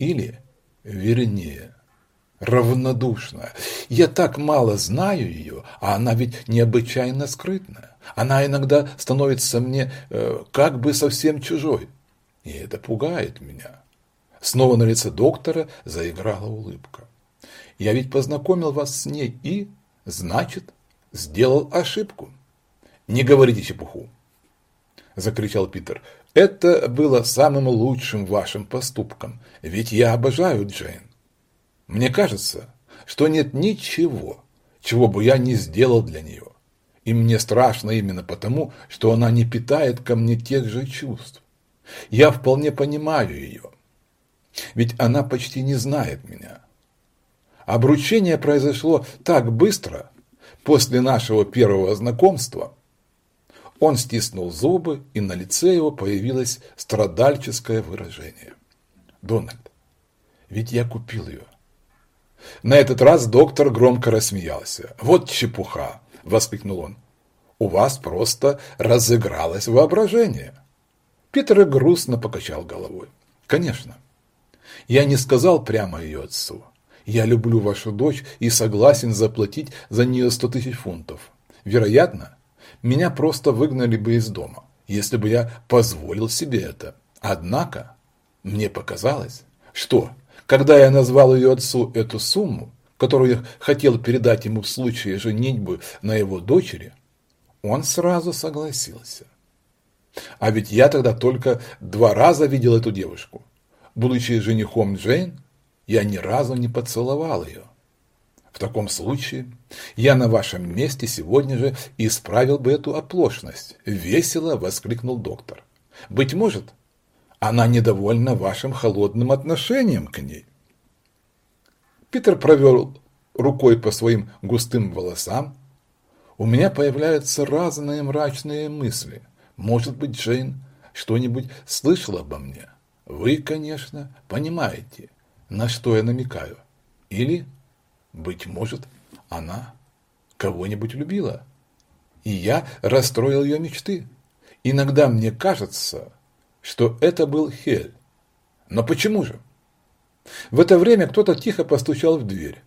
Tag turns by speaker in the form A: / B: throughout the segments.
A: Или, вернее, равнодушная. Я так мало знаю ее, а она ведь необычайно скрытная. Она иногда становится мне э, как бы совсем чужой. И это пугает меня. Снова на лице доктора заиграла улыбка. Я ведь познакомил вас с ней и, значит, сделал ошибку. Не говорите чепуху, закричал Питер. Это было самым лучшим вашим поступком, ведь я обожаю Джейн. Мне кажется, что нет ничего, чего бы я не сделал для нее. И мне страшно именно потому, что она не питает ко мне тех же чувств. Я вполне понимаю ее. Ведь она почти не знает меня. Обручение произошло так быстро, после нашего первого знакомства. Он стиснул зубы, и на лице его появилось страдальческое выражение. Дональд, ведь я купил ее. На этот раз доктор громко рассмеялся. «Вот чепуха!» – воскликнул он. «У вас просто разыгралось воображение!» Питер грустно покачал головой. «Конечно. Я не сказал прямо ее отцу. Я люблю вашу дочь и согласен заплатить за нее сто тысяч фунтов. Вероятно, меня просто выгнали бы из дома, если бы я позволил себе это. Однако, мне показалось, что когда я назвал ее отцу эту сумму, которую я хотел передать ему в случае женитьбы на его дочери, он сразу согласился. А ведь я тогда только два раза видел эту девушку. Будучи женихом Джейн, я ни разу не поцеловал ее. В таком случае я на вашем месте сегодня же исправил бы эту оплошность, весело воскликнул доктор. Быть может, она недовольна вашим холодным отношением к ней. Питер провел рукой по своим густым волосам. У меня появляются разные мрачные мысли. Может быть, Джейн что-нибудь слышала обо мне? Вы, конечно, понимаете, на что я намекаю. Или, быть может, она кого-нибудь любила. И я расстроил ее мечты. Иногда мне кажется, что это был Хель. Но почему же? В это время кто-то тихо постучал в дверь.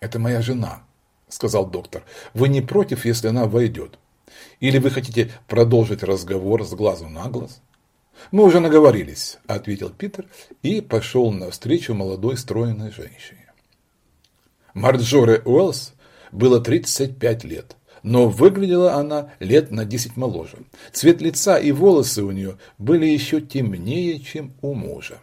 A: «Это моя жена», – сказал доктор. «Вы не против, если она войдет? Или вы хотите продолжить разговор с глазу на глаз?» «Мы уже наговорились», – ответил Питер и пошел навстречу молодой стройной женщине. Марджоре Уэллс было 35 лет но выглядела она лет на десять моложе. Цвет лица и волосы у нее были еще темнее, чем у мужа.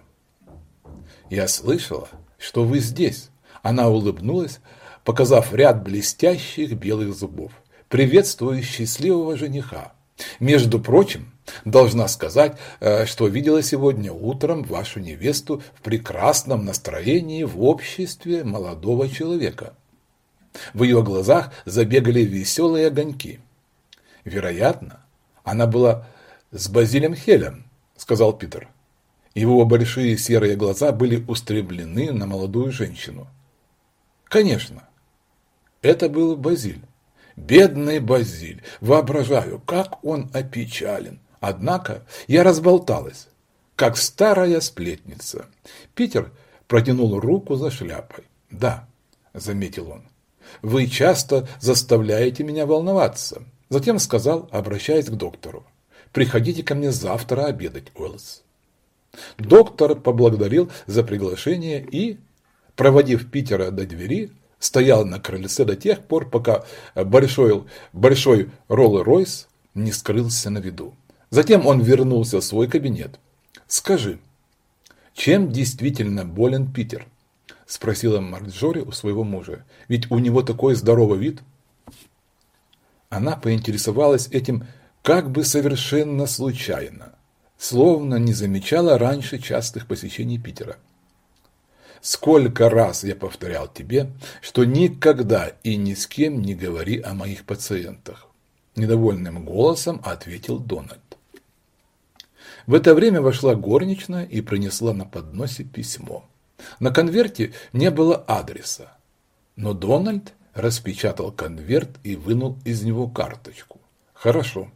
A: «Я слышала, что вы здесь», – она улыбнулась, показав ряд блестящих белых зубов. «Приветствую счастливого жениха. Между прочим, должна сказать, э, что видела сегодня утром вашу невесту в прекрасном настроении в обществе молодого человека». В ее глазах забегали веселые огоньки. Вероятно, она была с Базилем Хелем, сказал Питер. Его большие серые глаза были устремлены на молодую женщину. Конечно, это был Базиль. Бедный Базиль, воображаю, как он опечален. Однако я разболталась, как старая сплетница. Питер протянул руку за шляпой. «Да», – заметил он, вы часто заставляете меня волноваться. Затем сказал, обращаясь к доктору. Приходите ко мне завтра обедать, Уэллс. Доктор поблагодарил за приглашение и, проводив Питера до двери, стоял на крыльце до тех пор, пока большой, большой Роллы-Ройс не скрылся на виду. Затем он вернулся в свой кабинет. «Скажи, чем действительно болен Питер?» – спросила Марджори у своего мужа. «Ведь у него такой здоровый вид». Она поинтересовалась этим как бы совершенно случайно, словно не замечала раньше частых посещений Питера. «Сколько раз я повторял тебе, что никогда и ни с кем не говори о моих пациентах», – недовольным голосом ответил Дональд. В это время вошла горничная и принесла на подносе письмо. На конверте не было адреса, но Дональд распечатал конверт и вынул из него карточку. «Хорошо.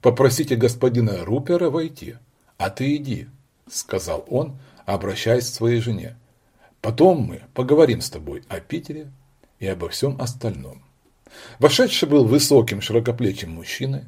A: Попросите господина Рупера войти, а ты иди», – сказал он, обращаясь к своей жене. Потом мы поговорим с тобой о Питере и обо всем остальном. Вошедший был высоким, широкоплечим мужчиной,